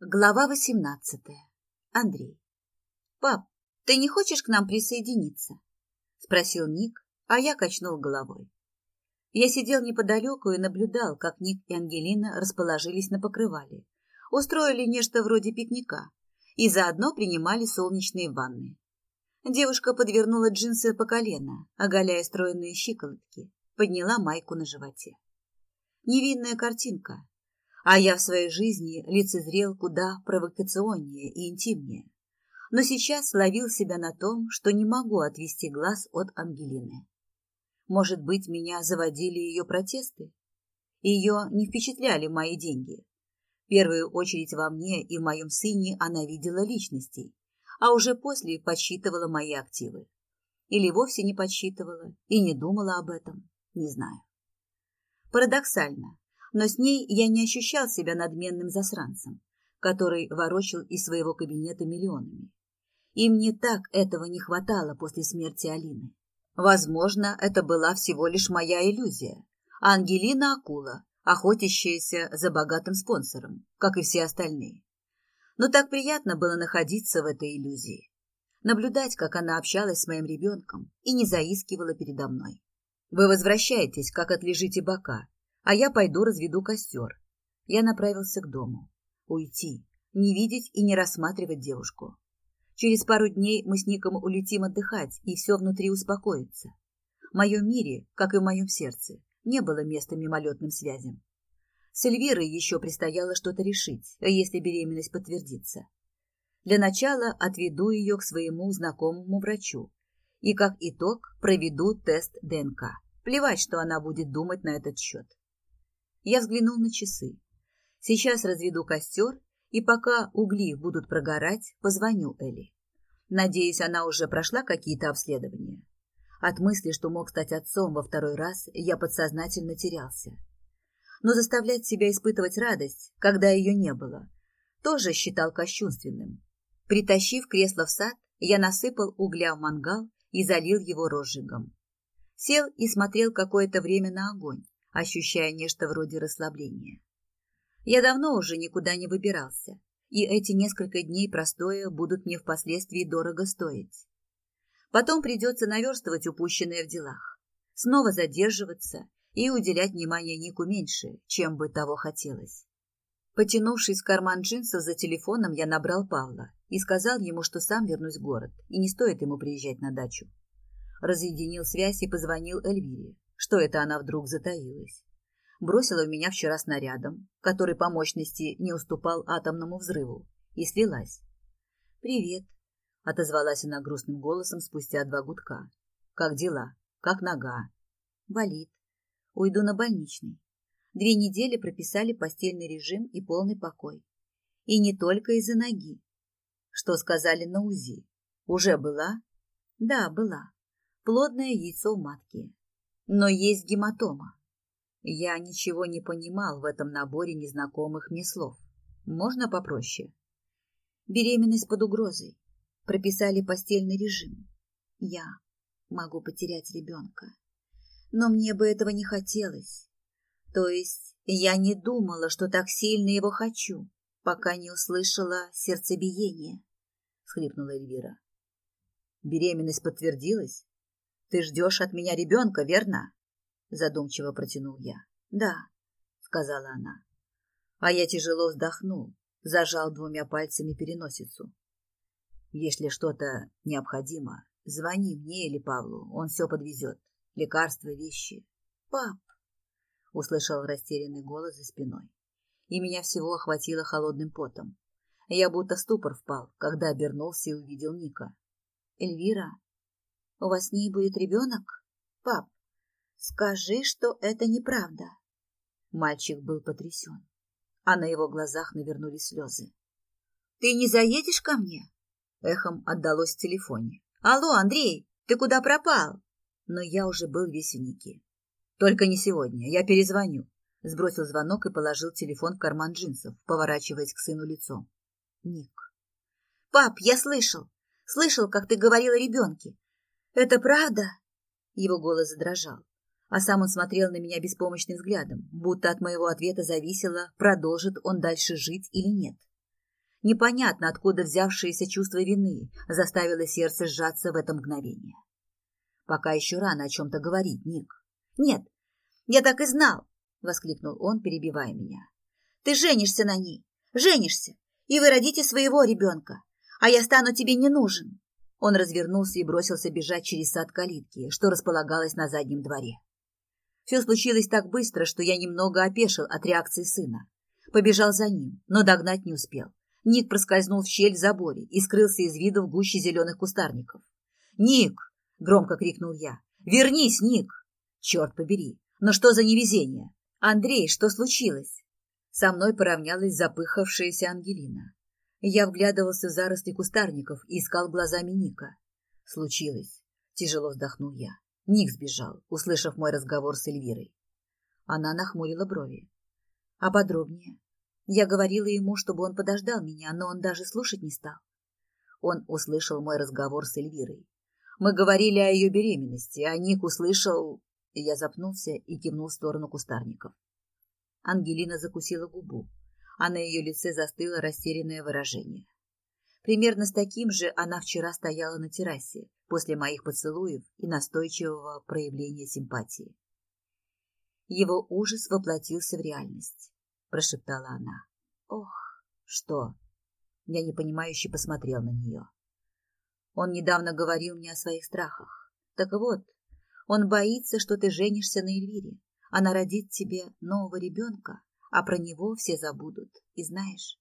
Глава восемнадцатая. Андрей. «Пап, ты не хочешь к нам присоединиться?» — спросил Ник, а я качнул головой. Я сидел неподалеку и наблюдал, как Ник и Ангелина расположились на покрывале, устроили нечто вроде пикника и заодно принимали солнечные ванны. Девушка подвернула джинсы по колено, оголяя стройные щиколотки, подняла майку на животе. Невинная картинка, а я в своей жизни лицезрел куда провокационнее и интимнее. Но сейчас ловил себя на том, что не могу отвести глаз от Ангелины. Может быть, меня заводили ее протесты? Ее не впечатляли мои деньги. В первую очередь во мне и в моем сыне она видела личностей, а уже после подсчитывала мои активы. Или вовсе не подсчитывала и не думала об этом, не знаю. Парадоксально, но с ней я не ощущал себя надменным засранцем, который ворочил из своего кабинета миллионами. И мне так этого не хватало после смерти Алины. Возможно, это была всего лишь моя иллюзия, Ангелина – акула, охотящаяся за богатым спонсором, как и все остальные. Но так приятно было находиться в этой иллюзии, наблюдать, как она общалась с моим ребенком и не заискивала передо мной. Вы возвращаетесь, как отлежите бока, а я пойду разведу костер. Я направился к дому. Уйти, не видеть и не рассматривать девушку. Через пару дней мы с Ником улетим отдыхать, и все внутри успокоится. В моем мире, как и в моем сердце, не было места мимолетным связям. С Эльвирой еще предстояло что-то решить, если беременность подтвердится. Для начала отведу ее к своему знакомому врачу и, как итог, проведу тест ДНК. Плевать, что она будет думать на этот счет. Я взглянул на часы. Сейчас разведу костер, и пока угли будут прогорать, позвоню Элли. Надеюсь, она уже прошла какие-то обследования. От мысли, что мог стать отцом во второй раз, я подсознательно терялся. Но заставлять себя испытывать радость, когда ее не было, тоже считал кощунственным. Притащив кресло в сад, я насыпал угля в мангал и залил его розжигом. Сел и смотрел какое-то время на огонь, ощущая нечто вроде расслабления. Я давно уже никуда не выбирался, и эти несколько дней простоя будут мне впоследствии дорого стоить. Потом придется наверстывать упущенное в делах, снова задерживаться и уделять внимание Нику меньше, чем бы того хотелось. Потянувшись в карман джинсов за телефоном, я набрал Павла и сказал ему, что сам вернусь в город, и не стоит ему приезжать на дачу. Разъединил связь и позвонил Эльвире, что это она вдруг затаилась. Бросила в меня вчера снарядом, который по мощности не уступал атомному взрыву, и слилась. «Привет», — отозвалась она грустным голосом спустя два гудка. «Как дела? Как нога?» «Болит. Уйду на больничный. Две недели прописали постельный режим и полный покой. И не только из-за ноги. Что сказали на УЗИ? Уже была? Да, была. Плодное яйцо в матке но есть гематома. Я ничего не понимал в этом наборе незнакомых мне слов. Можно попроще? Беременность под угрозой. Прописали постельный режим. Я могу потерять ребенка. Но мне бы этого не хотелось. То есть я не думала, что так сильно его хочу, пока не услышала сердцебиение, — схлипнула Эльвира. Беременность подтвердилась? Ты ждешь от меня ребенка, верно? Задумчиво протянул я. Да, сказала она. А я тяжело вздохнул, зажал двумя пальцами переносицу. Если что-то необходимо, звони мне или Павлу, он все подвезет. Лекарства, вещи. Пап, услышал растерянный голос за спиной. И меня всего охватило холодным потом. Я будто в ступор впал, когда обернулся и увидел Ника. Эльвира, у вас с ней будет ребенок? Пап, скажи, что это неправда. Мальчик был потрясен, а на его глазах навернулись слезы. Ты не заедешь ко мне? Эхом отдалось в телефоне. Алло, Андрей, ты куда пропал? Но я уже был весь. Только не сегодня, я перезвоню. Сбросил звонок и положил телефон в карман джинсов, поворачиваясь к сыну лицом. Ник. Пап, я слышал. Слышал, как ты говорил о ребенке. «Это правда?» Его голос задрожал, а сам он смотрел на меня беспомощным взглядом, будто от моего ответа зависело, продолжит он дальше жить или нет. Непонятно, откуда взявшееся чувство вины заставило сердце сжаться в это мгновение. Пока еще рано о чем-то говорить, Ник. Нет, я так и знал, воскликнул он, перебивая меня. Ты женишься на ней, женишься, и вы родите своего ребенка, а я стану тебе не нужен. Он развернулся и бросился бежать через сад калитки, что располагалось на заднем дворе. Все случилось так быстро, что я немного опешил от реакции сына. Побежал за ним, но догнать не успел. Ник проскользнул в щель в заборе и скрылся из виду в гуще зеленых кустарников. «Ник!» — громко крикнул я. «Вернись, Ник!» «Черт побери! Но что за невезение? Андрей, что случилось?» Со мной поравнялась запыхавшаяся Ангелина. Я вглядывался в заросли кустарников и искал глазами Ника. Случилось. Тяжело вздохнул я. Ник сбежал, услышав мой разговор с Эльвирой. Она нахмурила брови. А подробнее? Я говорила ему, чтобы он подождал меня, но он даже слушать не стал. Он услышал мой разговор с Эльвирой. Мы говорили о ее беременности, а Ник услышал... Я запнулся и кивнул в сторону кустарников. Ангелина закусила губу, а на ее лице застыло растерянное выражение. Примерно с таким же она вчера стояла на террасе после моих поцелуев и настойчивого проявления симпатии. Его ужас воплотился в реальность прошептала она. Ох, что? Я непонимающе посмотрел на нее. Он недавно говорил мне о своих страхах. Так вот, он боится, что ты женишься на Эльвире. Она родит тебе нового ребенка, а про него все забудут. И знаешь,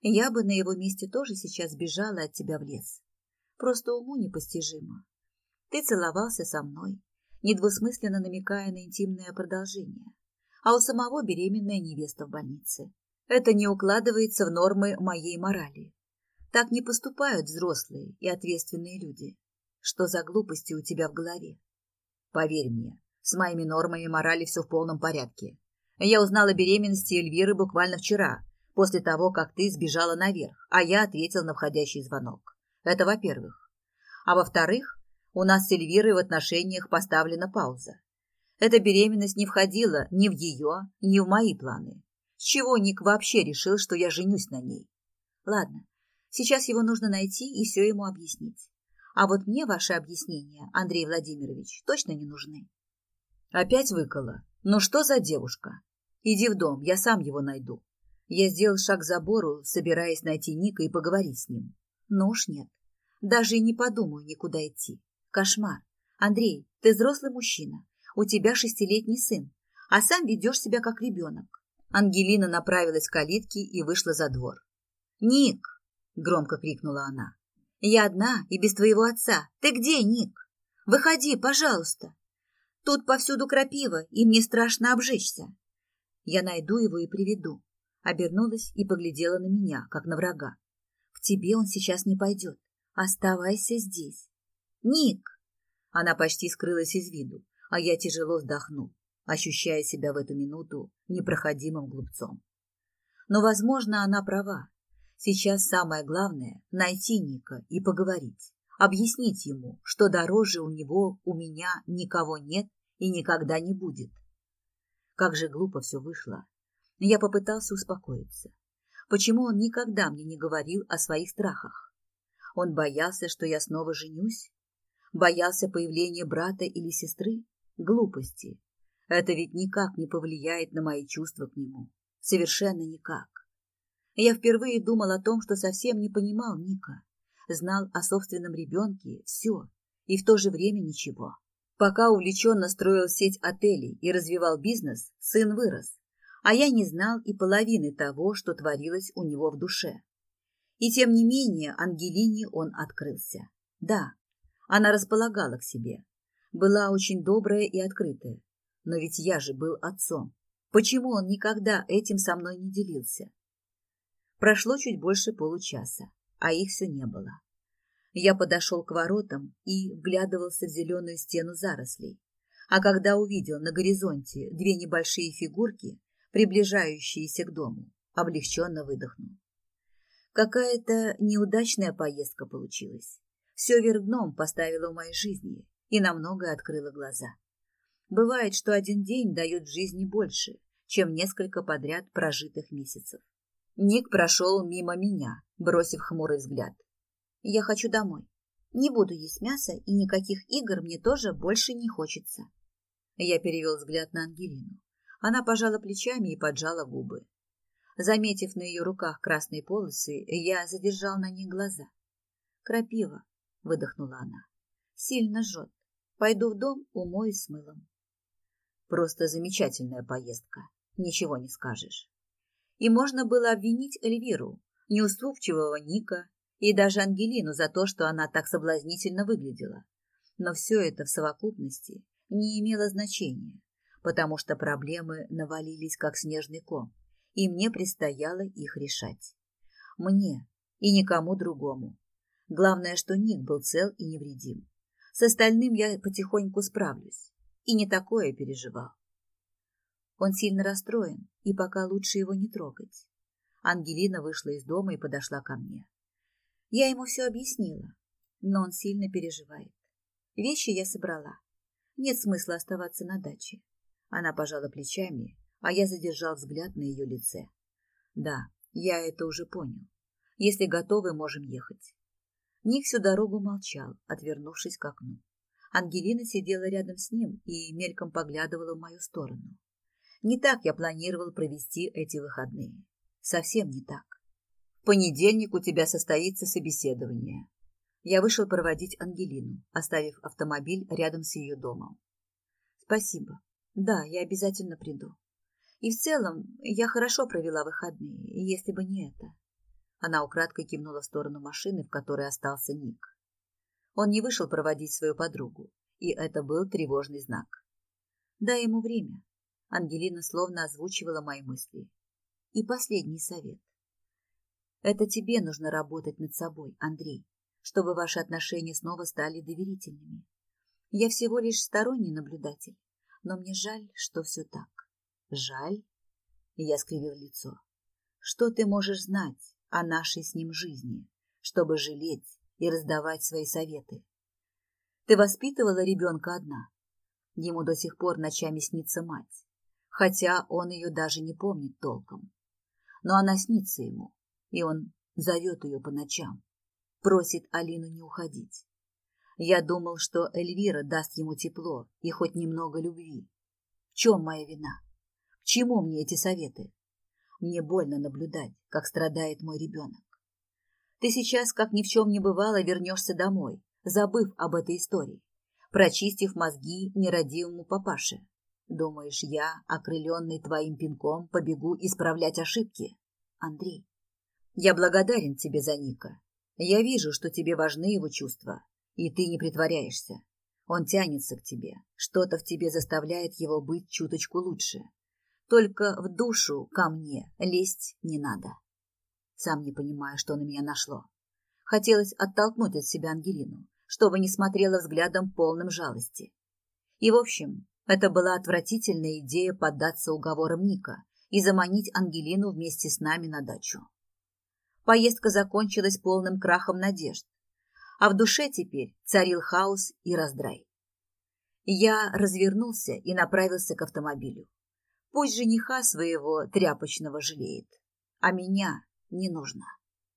я бы на его месте тоже сейчас бежала от тебя в лес. Просто уму непостижимо. Ты целовался со мной, недвусмысленно намекая на интимное продолжение а у самого беременная невеста в больнице. Это не укладывается в нормы моей морали. Так не поступают взрослые и ответственные люди. Что за глупости у тебя в голове? Поверь мне, с моими нормами морали все в полном порядке. Я узнала о беременности Эльвиры буквально вчера, после того, как ты сбежала наверх, а я ответил на входящий звонок. Это во-первых. А во-вторых, у нас с Эльвирой в отношениях поставлена пауза. Эта беременность не входила ни в ее, ни в мои планы. С чего Ник вообще решил, что я женюсь на ней? Ладно, сейчас его нужно найти и все ему объяснить. А вот мне ваши объяснения, Андрей Владимирович, точно не нужны. Опять выкола. Ну что за девушка? Иди в дом, я сам его найду. Я сделал шаг к забору, собираясь найти Ника и поговорить с ним. Ну уж нет. Даже и не подумаю никуда идти. Кошмар. Андрей, ты взрослый мужчина у тебя шестилетний сын, а сам ведешь себя как ребенок. Ангелина направилась к калитке и вышла за двор. «Ник!» — громко крикнула она. «Я одна и без твоего отца. Ты где, Ник? Выходи, пожалуйста. Тут повсюду крапива, и мне страшно обжечься. Я найду его и приведу». Обернулась и поглядела на меня, как на врага. «К тебе он сейчас не пойдет. Оставайся здесь». «Ник!» Она почти скрылась из виду, а я тяжело вздохнул, ощущая себя в эту минуту непроходимым глупцом. Но, возможно, она права. Сейчас самое главное — найти Ника и поговорить, объяснить ему, что дороже у него, у меня никого нет и никогда не будет. Как же глупо все вышло. Я попытался успокоиться. Почему он никогда мне не говорил о своих страхах? Он боялся, что я снова женюсь? Боялся появления брата или сестры? Глупости. Это ведь никак не повлияет на мои чувства к нему. Совершенно никак. Я впервые думал о том, что совсем не понимал Ника. Знал о собственном ребенке все и в то же время ничего. Пока увлеченно строил сеть отелей и развивал бизнес, сын вырос, а я не знал и половины того, что творилось у него в душе. И тем не менее Ангелине он открылся. Да, она располагала к себе, была очень добрая и открытая. Но ведь я же был отцом. Почему он никогда этим со мной не делился? Прошло чуть больше получаса, а их все не было. Я подошел к воротам и вглядывался в зеленую стену зарослей. А когда увидел на горизонте две небольшие фигурки, приближающиеся к дому, облегченно выдохнул. Какая-то неудачная поездка получилась. Все вверх дном поставила в моей жизни, и на многое открыла глаза. Бывает, что один день дает жизни больше, чем несколько подряд прожитых месяцев. Ник прошел мимо меня, бросив хмурый взгляд. «Я хочу домой. Не буду есть мясо, и никаких игр мне тоже больше не хочется». Я перевел взгляд на Ангелину. Она пожала плечами и поджала губы. Заметив на ее руках красные полосы, я задержал на них глаза. «Крапива», — выдохнула она, — «сильно жжет. Пойду в дом, умоюсь с мылом». Просто замечательная поездка, ничего не скажешь. И можно было обвинить Эльвиру, неуступчивого Ника и даже Ангелину за то, что она так соблазнительно выглядела. Но все это в совокупности не имело значения, потому что проблемы навалились как снежный ком и мне предстояло их решать. Мне и никому другому. Главное, что Ник был цел и невредим. С остальным я потихоньку справлюсь. И не такое переживал. Он сильно расстроен, и пока лучше его не трогать. Ангелина вышла из дома и подошла ко мне. Я ему все объяснила, но он сильно переживает. Вещи я собрала. Нет смысла оставаться на даче. Она пожала плечами а я задержал взгляд на ее лице. Да, я это уже понял. Если готовы, можем ехать. Ник всю дорогу молчал, отвернувшись к окну. Ангелина сидела рядом с ним и мельком поглядывала в мою сторону. Не так я планировал провести эти выходные. Совсем не так. Понедельник у тебя состоится собеседование. Я вышел проводить Ангелину, оставив автомобиль рядом с ее домом. Спасибо. Да, я обязательно приду. И в целом я хорошо провела выходные, если бы не это. Она украдкой кивнула в сторону машины, в которой остался Ник. Он не вышел проводить свою подругу, и это был тревожный знак. Дай ему время. Ангелина словно озвучивала мои мысли. И последний совет. Это тебе нужно работать над собой, Андрей, чтобы ваши отношения снова стали доверительными. Я всего лишь сторонний наблюдатель, но мне жаль, что все так. Жаль? Я скривил лицо. Что ты можешь знать о нашей с ним жизни, чтобы жалеть и раздавать свои советы? Ты воспитывала ребенка одна. Ему до сих пор ночами снится мать, хотя он ее даже не помнит толком. Но она снится ему, и он зовет ее по ночам, просит Алину не уходить. Я думал, что Эльвира даст ему тепло и хоть немного любви. В чем моя вина? чему мне эти советы? Мне больно наблюдать, как страдает мой ребенок. Ты сейчас, как ни в чем не бывало, вернешься домой, забыв об этой истории, прочистив мозги нерадивому папаше. Думаешь, я, окрыленный твоим пинком, побегу исправлять ошибки? Андрей, я благодарен тебе за Ника. Я вижу, что тебе важны его чувства, и ты не притворяешься. Он тянется к тебе, что-то в тебе заставляет его быть чуточку лучше. Только в душу ко мне лезть не надо. Сам не понимаю, что на меня нашло. Хотелось оттолкнуть от себя Ангелину, чтобы не смотрела взглядом полным жалости. И, в общем, это была отвратительная идея поддаться уговорам Ника и заманить Ангелину вместе с нами на дачу. Поездка закончилась полным крахом надежд, а в душе теперь царил хаос и раздрай. Я развернулся и направился к автомобилю. Пусть жениха своего тряпочного жалеет, а меня не нужно.